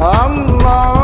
Allah.